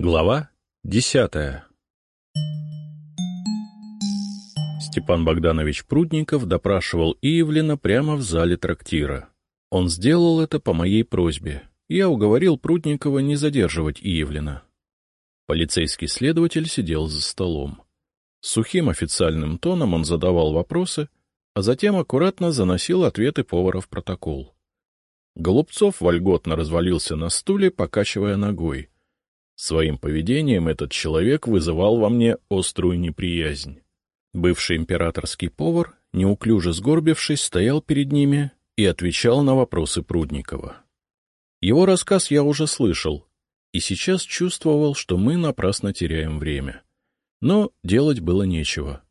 Глава десятая Степан Богданович Прудников допрашивал Иевлина прямо в зале трактира. Он сделал это по моей просьбе. Я уговорил Прудникова не задерживать Иевлина. Полицейский следователь сидел за столом. Сухим официальным тоном он задавал вопросы, а затем аккуратно заносил ответы повара в протокол. Голубцов вольготно развалился на стуле, покачивая ногой — Своим поведением этот человек вызывал во мне острую неприязнь. Бывший императорский повар, неуклюже сгорбившись, стоял перед ними и отвечал на вопросы Прудникова. Его рассказ я уже слышал, и сейчас чувствовал, что мы напрасно теряем время. Но делать было нечего.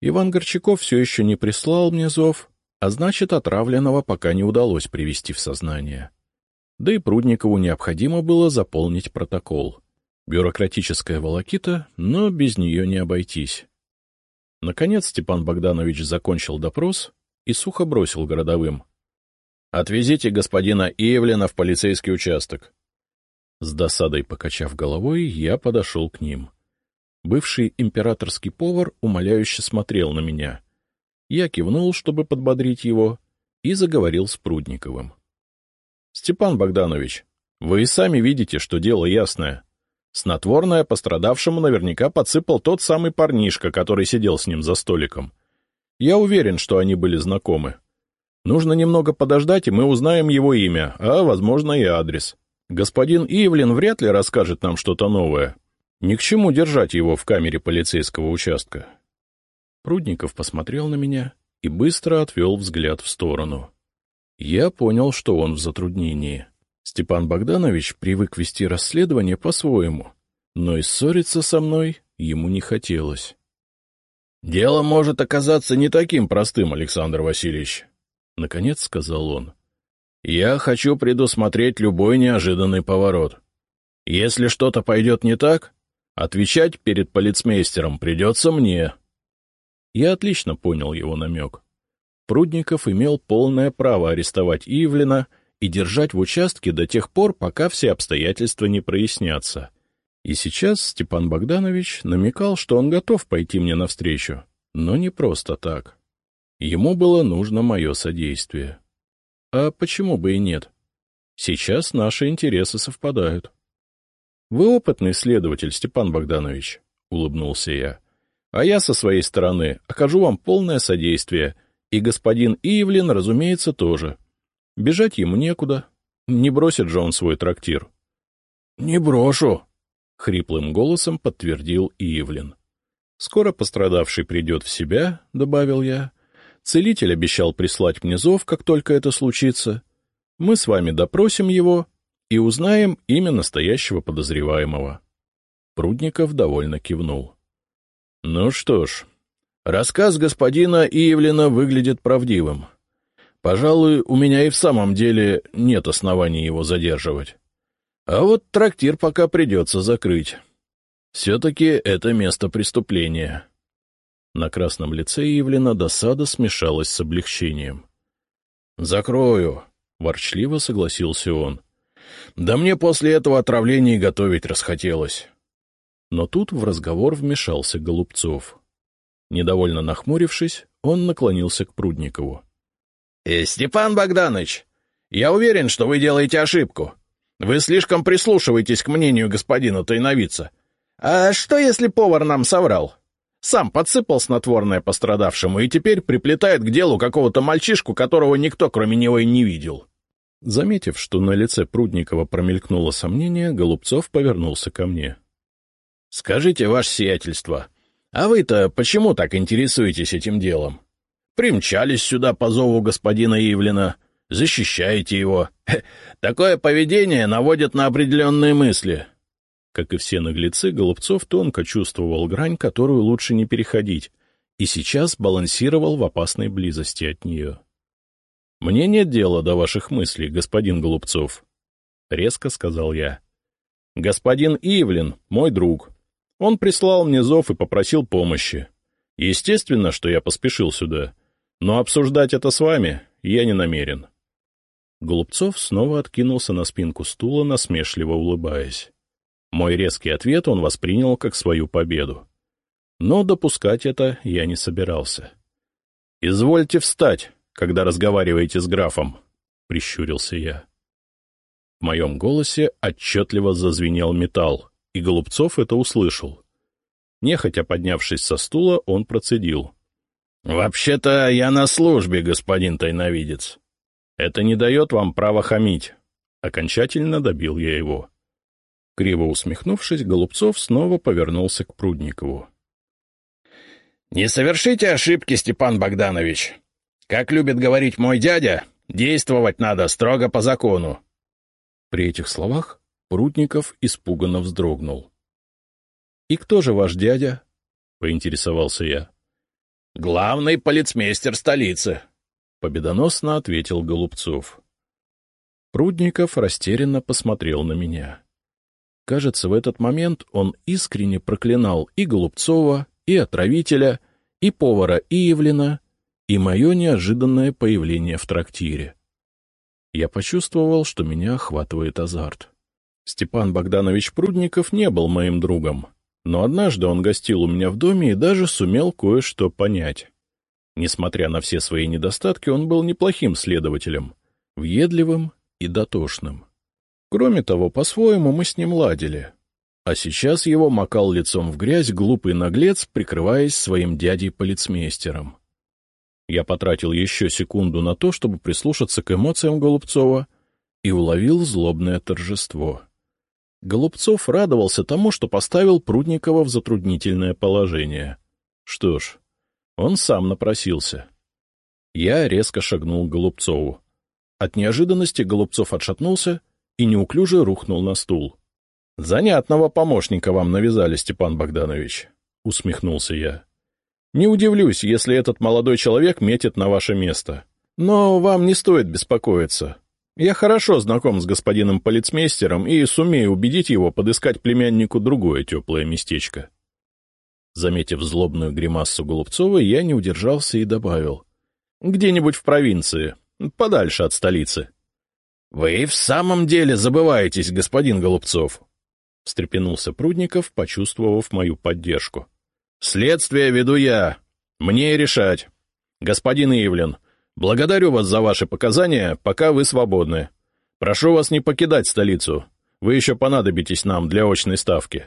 Иван Горчаков все еще не прислал мне зов, а значит, отравленного пока не удалось привести в сознание. Да и Прудникову необходимо было заполнить протокол. Бюрократическая волокита, но без нее не обойтись. Наконец Степан Богданович закончил допрос и сухо бросил городовым. — Отвезите господина Иевлина в полицейский участок. С досадой покачав головой, я подошел к ним. Бывший императорский повар умоляюще смотрел на меня. Я кивнул, чтобы подбодрить его, и заговорил с Прудниковым. — Степан Богданович, вы и сами видите, что дело ясное. Снотворное пострадавшему наверняка подсыпал тот самый парнишка, который сидел с ним за столиком. Я уверен, что они были знакомы. Нужно немного подождать, и мы узнаем его имя, а, возможно, и адрес. Господин Ивлин вряд ли расскажет нам что-то новое. Ни к чему держать его в камере полицейского участка. Прудников посмотрел на меня и быстро отвел взгляд в сторону. Я понял, что он в затруднении. Степан Богданович привык вести расследование по-своему, но и ссориться со мной ему не хотелось. — Дело может оказаться не таким простым, Александр Васильевич, — наконец сказал он. — Я хочу предусмотреть любой неожиданный поворот. Если что-то пойдет не так, отвечать перед полицмейстером придется мне. Я отлично понял его намек. Прудников имел полное право арестовать Ивлина — и держать в участке до тех пор, пока все обстоятельства не прояснятся. И сейчас Степан Богданович намекал, что он готов пойти мне навстречу, но не просто так. Ему было нужно мое содействие. А почему бы и нет? Сейчас наши интересы совпадают. — Вы опытный следователь, Степан Богданович, — улыбнулся я. — А я со своей стороны окажу вам полное содействие, и господин Иевлин, разумеется, тоже. Бежать ему некуда. Не бросит же он свой трактир. — Не брошу, — хриплым голосом подтвердил Ивлин. — Скоро пострадавший придет в себя, — добавил я. Целитель обещал прислать мне зов, как только это случится. Мы с вами допросим его и узнаем имя настоящего подозреваемого. Прудников довольно кивнул. — Ну что ж, рассказ господина Иевлина выглядит правдивым. Пожалуй, у меня и в самом деле нет оснований его задерживать. А вот трактир пока придется закрыть. Все-таки это место преступления. На красном лице Евлина досада смешалась с облегчением. — Закрою, — ворчливо согласился он. — Да мне после этого отравления готовить расхотелось. Но тут в разговор вмешался Голубцов. Недовольно нахмурившись, он наклонился к Прудникову. Э, — Степан Богданович, я уверен, что вы делаете ошибку. Вы слишком прислушиваетесь к мнению господина Тайновица. А что, если повар нам соврал? Сам подсыпал снотворное пострадавшему и теперь приплетает к делу какого-то мальчишку, которого никто, кроме него, и не видел. Заметив, что на лице Прудникова промелькнуло сомнение, Голубцов повернулся ко мне. — Скажите, ваше сиятельство, а вы-то почему так интересуетесь этим делом? Примчались сюда по зову господина Ивлина, защищаете его. Такое поведение наводит на определенные мысли. Как и все наглецы, Голубцов тонко чувствовал грань, которую лучше не переходить, и сейчас балансировал в опасной близости от нее. — Мне нет дела до ваших мыслей, господин Голубцов, — резко сказал я. — Господин Ивлин — мой друг. Он прислал мне зов и попросил помощи. Естественно, что я поспешил сюда. — но обсуждать это с вами я не намерен. Голубцов снова откинулся на спинку стула, насмешливо улыбаясь. Мой резкий ответ он воспринял как свою победу. Но допускать это я не собирался. — Извольте встать, когда разговариваете с графом, — прищурился я. В моем голосе отчетливо зазвенел металл, и Голубцов это услышал. Нехотя поднявшись со стула, он процедил. — Вообще-то я на службе, господин тайновидец. Это не дает вам права хамить. Окончательно добил я его. Криво усмехнувшись, Голубцов снова повернулся к Прудникову. — Не совершите ошибки, Степан Богданович. Как любит говорить мой дядя, действовать надо строго по закону. При этих словах Прудников испуганно вздрогнул. — И кто же ваш дядя? — поинтересовался я. — Главный полицмейстер столицы, — победоносно ответил Голубцов. Прудников растерянно посмотрел на меня. Кажется, в этот момент он искренне проклинал и Голубцова, и отравителя, и повара Иевлина, и мое неожиданное появление в трактире. Я почувствовал, что меня охватывает азарт. Степан Богданович Прудников не был моим другом, но однажды он гостил у меня в доме и даже сумел кое-что понять. Несмотря на все свои недостатки, он был неплохим следователем, въедливым и дотошным. Кроме того, по-своему мы с ним ладили. А сейчас его макал лицом в грязь глупый наглец, прикрываясь своим дядей-полицмейстером. Я потратил еще секунду на то, чтобы прислушаться к эмоциям Голубцова, и уловил злобное торжество. Голубцов радовался тому, что поставил Прудникова в затруднительное положение. Что ж, он сам напросился. Я резко шагнул к Голубцову. От неожиданности Голубцов отшатнулся — и неуклюже рухнул на стул. — Занятного помощника вам навязали, Степан Богданович, — усмехнулся я. — Не удивлюсь, если этот молодой человек метит на ваше место. Но вам не стоит беспокоиться. Я хорошо знаком с господином полицмейстером и сумею убедить его подыскать племяннику другое теплое местечко. Заметив злобную гримассу Голубцова, я не удержался и добавил. — Где-нибудь в провинции, подальше от столицы. —— Вы в самом деле забываетесь, господин Голубцов, — встрепенулся Прудников, почувствовав мою поддержку. — Следствие веду я. Мне решать. Господин Ивлин, благодарю вас за ваши показания, пока вы свободны. Прошу вас не покидать столицу. Вы еще понадобитесь нам для очной ставки.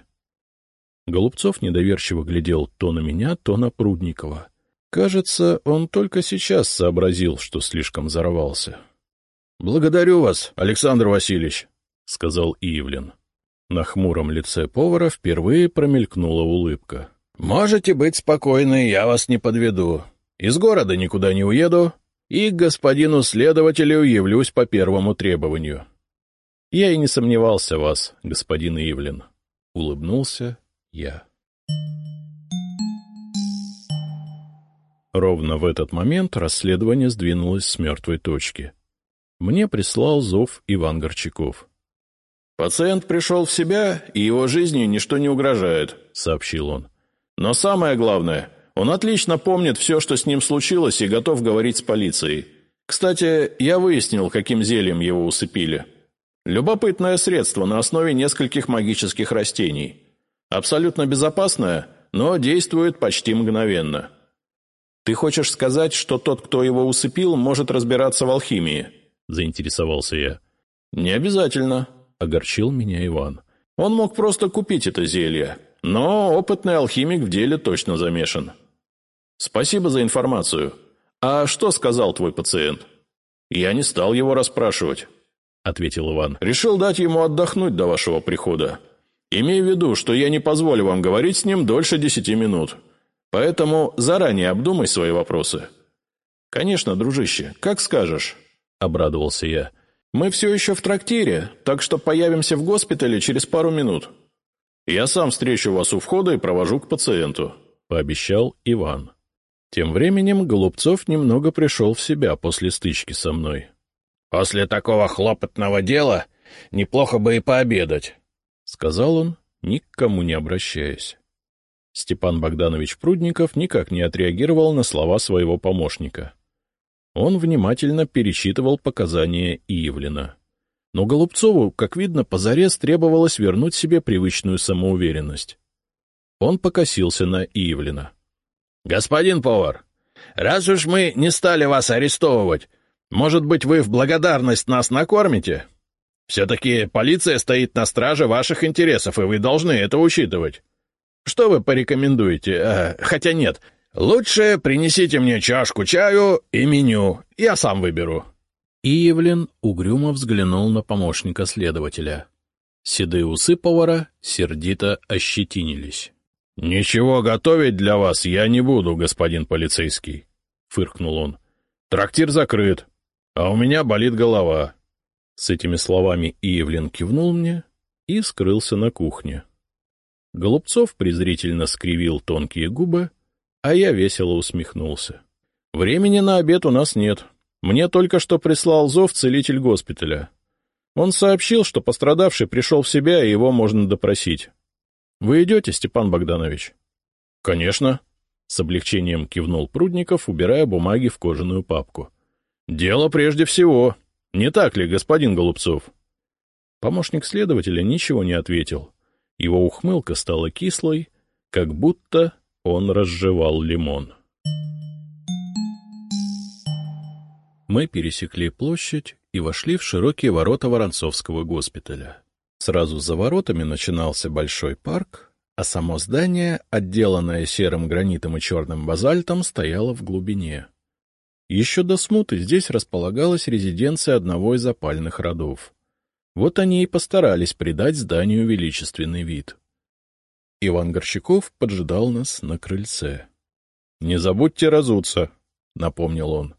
Голубцов недоверчиво глядел то на меня, то на Прудникова. Кажется, он только сейчас сообразил, что слишком взорвался. — Благодарю вас, Александр Васильевич, — сказал Ивлин. На хмуром лице повара впервые промелькнула улыбка. — Можете быть спокойны, я вас не подведу. Из города никуда не уеду и к господину следователю явлюсь по первому требованию. — Я и не сомневался вас, господин Ивлин. — улыбнулся я. Ровно в этот момент расследование сдвинулось с мертвой точки — мне прислал зов Иван Горчаков. «Пациент пришел в себя, и его жизни ничто не угрожает», — сообщил он. «Но самое главное, он отлично помнит все, что с ним случилось, и готов говорить с полицией. Кстати, я выяснил, каким зельем его усыпили. Любопытное средство на основе нескольких магических растений. Абсолютно безопасное, но действует почти мгновенно. Ты хочешь сказать, что тот, кто его усыпил, может разбираться в алхимии?» — заинтересовался я. — Не обязательно, — огорчил меня Иван. — Он мог просто купить это зелье, но опытный алхимик в деле точно замешан. — Спасибо за информацию. А что сказал твой пациент? — Я не стал его расспрашивать, — ответил Иван. — Решил дать ему отдохнуть до вашего прихода. Имей в виду, что я не позволю вам говорить с ним дольше десяти минут. Поэтому заранее обдумай свои вопросы. — Конечно, дружище, как скажешь. — обрадовался я. «Мы все еще в трактире, так что появимся в госпитале через пару минут. Я сам встречу вас у входа и провожу к пациенту», — пообещал Иван. Тем временем Голубцов немного пришел в себя после стычки со мной. «После такого хлопотного дела неплохо бы и пообедать», — сказал он, ни к кому не обращаясь. Степан Богданович Прудников никак не отреагировал на слова своего помощника. Он внимательно перечитывал показания Ивлина. Но Голубцову, как видно, позарез требовалось вернуть себе привычную самоуверенность. Он покосился на Ивлина. — Господин повар, раз уж мы не стали вас арестовывать, может быть, вы в благодарность нас накормите? Все-таки полиция стоит на страже ваших интересов, и вы должны это учитывать. Что вы порекомендуете? А, хотя нет, лучше принесите мне чашку чаю и меню, я сам выберу. Иевлин угрюмо взглянул на помощника следователя. Седые усы повара сердито ощетинились. — Ничего готовить для вас я не буду, господин полицейский, — фыркнул он. — Трактир закрыт, а у меня болит голова. С этими словами Иевлин кивнул мне и скрылся на кухне. Голубцов презрительно скривил тонкие губы, а я весело усмехнулся. — Времени на обед у нас нет, мне только что прислал зов целитель госпиталя. Он сообщил, что пострадавший пришел в себя, и его можно допросить. — Вы идете, Степан Богданович? — Конечно. С облегчением кивнул Прудников, убирая бумаги в кожаную папку. — Дело прежде всего. Не так ли, господин Голубцов? Помощник следователя ничего не ответил. Его ухмылка стала кислой, как будто он разжевал лимон. Мы пересекли площадь и вошли в широкие ворота Воронцовского госпиталя. Сразу за воротами начинался большой парк, а само здание, отделанное серым гранитом и черным базальтом, стояло в глубине. Еще до смуты здесь располагалась резиденция одного из опальных родов. Вот они и постарались придать зданию величественный вид. Иван Горщиков поджидал нас на крыльце. — Не забудьте разуться, — напомнил он.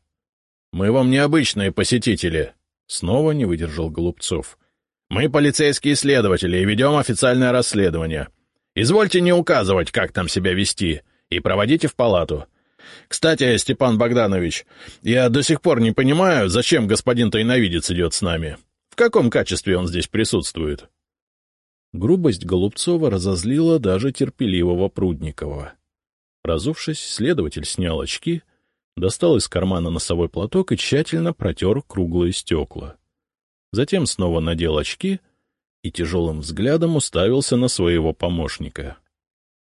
Мы вам необычные посетители. Снова не выдержал Голубцов. Мы полицейские следователи и ведем официальное расследование. Извольте не указывать, как там себя вести, и проводите в палату. Кстати, Степан Богданович, я до сих пор не понимаю, зачем господин тайновидец идет с нами. В каком качестве он здесь присутствует? Грубость Голубцова разозлила даже терпеливого Прудникова. Разувшись, следователь снял очки — достал из кармана носовой платок и тщательно протер круглые стекла. Затем снова надел очки и тяжелым взглядом уставился на своего помощника.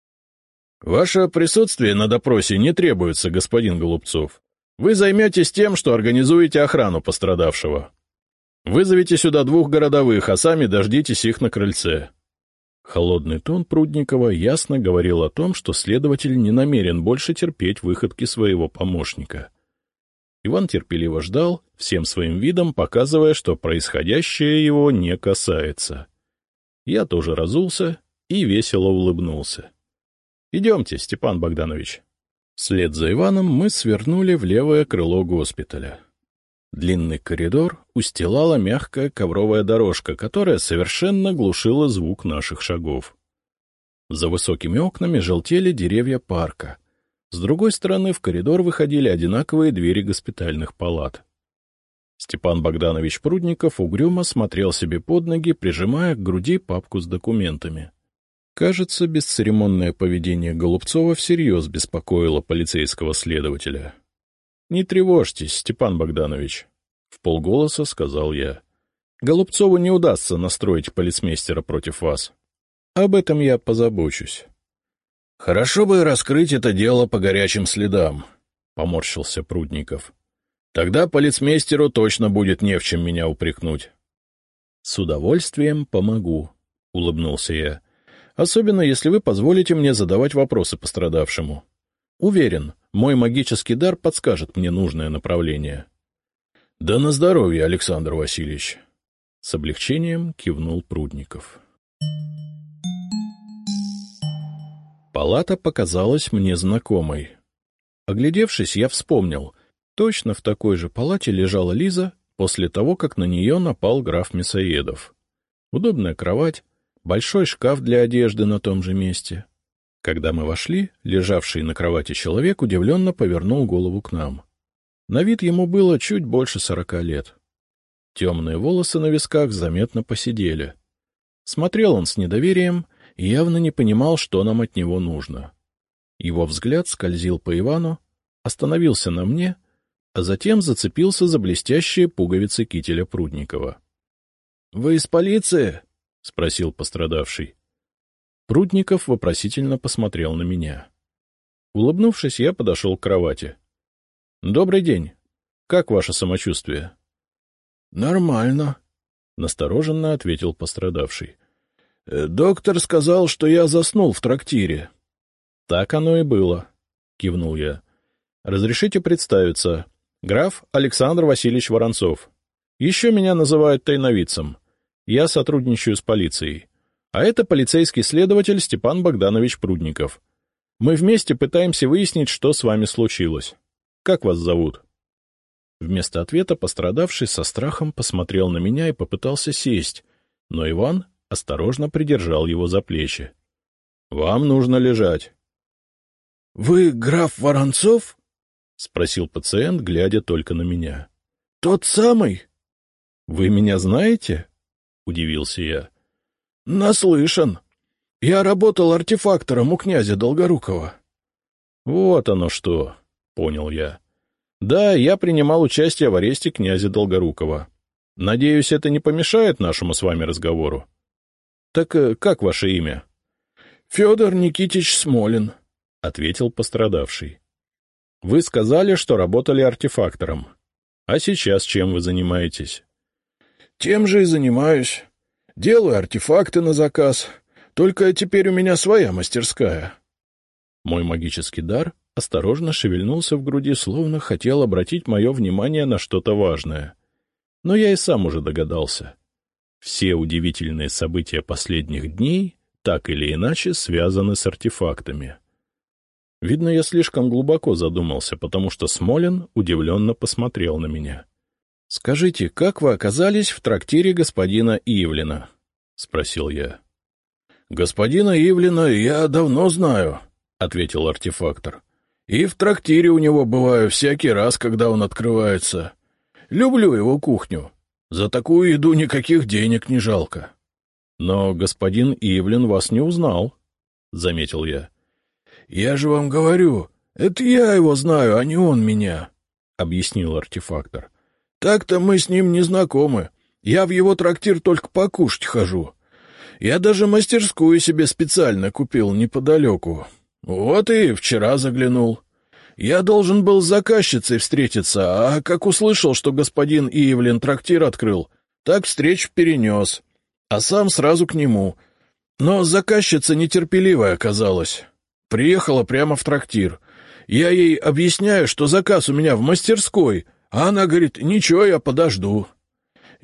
— Ваше присутствие на допросе не требуется, господин Голубцов. Вы займетесь тем, что организуете охрану пострадавшего. Вызовите сюда двух городовых, а сами дождитесь их на крыльце. Холодный тон Прудникова ясно говорил о том, что следователь не намерен больше терпеть выходки своего помощника. Иван терпеливо ждал, всем своим видом показывая, что происходящее его не касается. Я тоже разулся и весело улыбнулся. — Идемте, Степан Богданович. Вслед за Иваном мы свернули в левое крыло госпиталя. Длинный коридор устилала мягкая ковровая дорожка, которая совершенно глушила звук наших шагов. За высокими окнами желтели деревья парка. С другой стороны в коридор выходили одинаковые двери госпитальных палат. Степан Богданович Прудников угрюмо смотрел себе под ноги, прижимая к груди папку с документами. Кажется, бесцеремонное поведение Голубцова всерьез беспокоило полицейского следователя. — Не тревожьтесь, Степан Богданович, — в полголоса сказал я. — Голубцову не удастся настроить полицмейстера против вас. Об этом я позабочусь. — Хорошо бы раскрыть это дело по горячим следам, — поморщился Прудников. — Тогда полицмейстеру точно будет не в чем меня упрекнуть. — С удовольствием помогу, — улыбнулся я. — Особенно, если вы позволите мне задавать вопросы пострадавшему. Уверен, мой магический дар подскажет мне нужное направление. — Да на здоровье, Александр Васильевич! — с облегчением кивнул Прудников. Палата показалась мне знакомой. Оглядевшись, я вспомнил. Точно в такой же палате лежала Лиза после того, как на нее напал граф Мясоедов. Удобная кровать, большой шкаф для одежды на том же месте — когда мы вошли, лежавший на кровати человек удивленно повернул голову к нам. На вид ему было чуть больше сорока лет. Темные волосы на висках заметно посидели. Смотрел он с недоверием и явно не понимал, что нам от него нужно. Его взгляд скользил по Ивану, остановился на мне, а затем зацепился за блестящие пуговицы кителя Прудникова. — Вы из полиции? — спросил пострадавший. Прудников вопросительно посмотрел на меня. Улыбнувшись, я подошел к кровати. — Добрый день. Как ваше самочувствие? — Нормально, — настороженно ответил пострадавший. «Э, — Доктор сказал, что я заснул в трактире. — Так оно и было, — кивнул я. — Разрешите представиться. Граф Александр Васильевич Воронцов. Еще меня называют тайновицем. Я сотрудничаю с полицией. А это полицейский следователь Степан Богданович Прудников. Мы вместе пытаемся выяснить, что с вами случилось. Как вас зовут? Вместо ответа пострадавший со страхом посмотрел на меня и попытался сесть, но Иван осторожно придержал его за плечи. — Вам нужно лежать. — Вы граф Воронцов? — спросил пациент, глядя только на меня. — Тот самый? — Вы меня знаете? — удивился я. — Наслышан. Я работал артефактором у князя Долгорукова. — Вот оно что, — понял я. — Да, я принимал участие в аресте князя Долгорукова. Надеюсь, это не помешает нашему с вами разговору? — Так э, как ваше имя? — Федор Никитич Смолин, — ответил пострадавший. — Вы сказали, что работали артефактором. А сейчас чем вы занимаетесь? — Тем же и занимаюсь. Делаю артефакты на заказ, только теперь у меня своя мастерская. Мой магический дар осторожно шевельнулся в груди, словно хотел обратить мое внимание на что-то важное. Но я и сам уже догадался. Все удивительные события последних дней так или иначе связаны с артефактами. Видно, я слишком глубоко задумался, потому что Смолин удивленно посмотрел на меня. — Скажите, как вы оказались в трактире господина Ивлина? — спросил я. — Господина Ивлина я давно знаю, — ответил артефактор. — И в трактире у него бываю всякий раз, когда он открывается. Люблю его кухню. За такую еду никаких денег не жалко. — Но господин Ивлин вас не узнал, — заметил я. — Я же вам говорю, это я его знаю, а не он меня, — объяснил артефактор. — Так-то мы с ним не знакомы. Я в его трактир только покушать хожу. Я даже мастерскую себе специально купил неподалеку. Вот и вчера заглянул. Я должен был с заказчицей встретиться, а как услышал, что господин Иевлин трактир открыл, так встреч перенес, а сам сразу к нему. Но заказчица нетерпеливая оказалась. Приехала прямо в трактир. Я ей объясняю, что заказ у меня в мастерской, а она говорит, ничего, я подожду.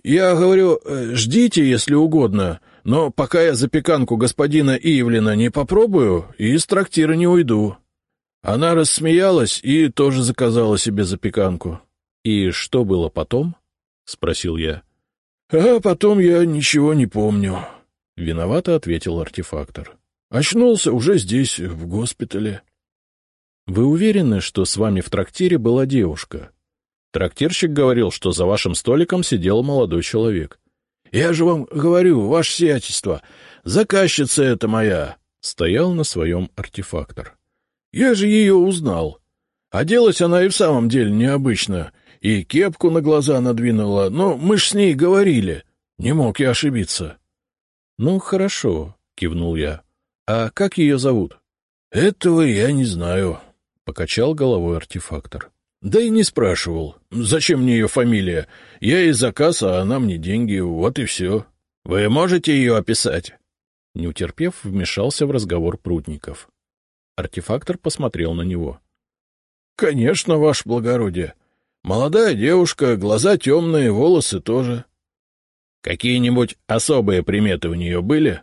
Я говорю, «Э, ждите, если угодно, — но пока я запеканку господина Ивлина не попробую, из трактира не уйду. Она рассмеялась и тоже заказала себе запеканку. — И что было потом? — спросил я. — А потом я ничего не помню, — виновато ответил артефактор. — Очнулся уже здесь, в госпитале. — Вы уверены, что с вами в трактире была девушка? Трактирщик говорил, что за вашим столиком сидел молодой человек. Я же вам говорю, ваше сиятельство, заказчица это моя, — стоял на своем артефактор. Я же ее узнал. Оделась она и в самом деле необычно, и кепку на глаза надвинула, но мы ж с ней говорили. Не мог я ошибиться. — Ну, хорошо, — кивнул я. — А как ее зовут? — Этого я не знаю, — покачал головой артефактор. Да и не спрашивал. Зачем мне ее фамилия? Я ей заказ, а она мне деньги, вот и все. Вы можете ее описать? Не утерпев, вмешался в разговор Прудников. Артефактор посмотрел на него. — Конечно, ваше благородие. Молодая девушка, глаза темные, волосы тоже. — Какие-нибудь особые приметы у нее были?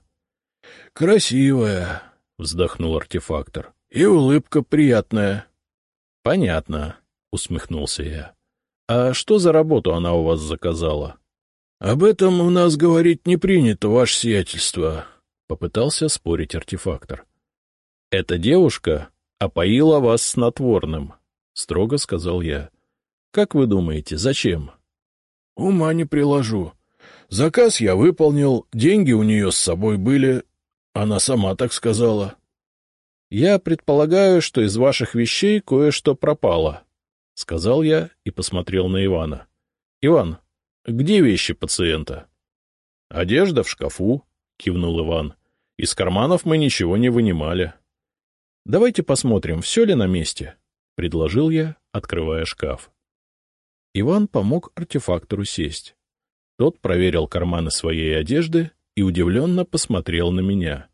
— Красивая, — вздохнул артефактор. — И улыбка приятная. — Понятно, — усмехнулся я. — А что за работу она у вас заказала? — Об этом у нас говорить не принято, ваше сиятельство, — попытался спорить артефактор. — Эта девушка опоила вас снотворным, — строго сказал я. — Как вы думаете, зачем? — Ума не приложу. Заказ я выполнил, деньги у нее с собой были. Она сама так сказала. — Я предполагаю, что из ваших вещей кое-что пропало, — сказал я и посмотрел на Ивана. — Иван, где вещи пациента? одежда в шкафу, — кивнул Иван. — Из карманов мы ничего не вынимали. — Давайте посмотрим, все ли на месте, — предложил я, открывая шкаф. Иван помог артефактору сесть. Тот проверил карманы своей одежды и удивленно посмотрел на меня.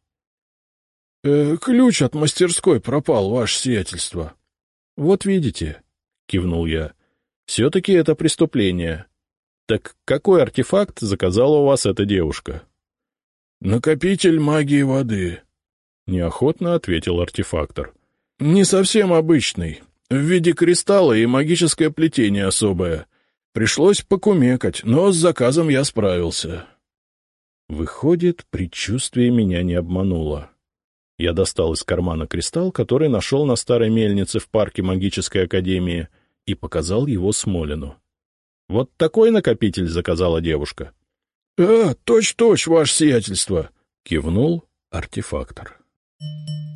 «Э, — Ключ от мастерской пропал, ваше сиятельство. — Вот видите, — кивнул я, — все-таки это преступление. Так какой артефакт заказала у вас эта девушка? — Накопитель магии воды, — неохотно ответил артефактор. — Не совсем обычный, в виде кристалла и магическое плетение особое. Пришлось покумекать, но с заказом я справился. Выходит, предчувствие меня не обмануло. Я достал из кармана кристалл, который нашел на старой мельнице в парке магической академии, и показал его Смолину. Вот такой накопитель заказала девушка. — А, точь-точь, ваше сиятельство! — кивнул артефактор. Música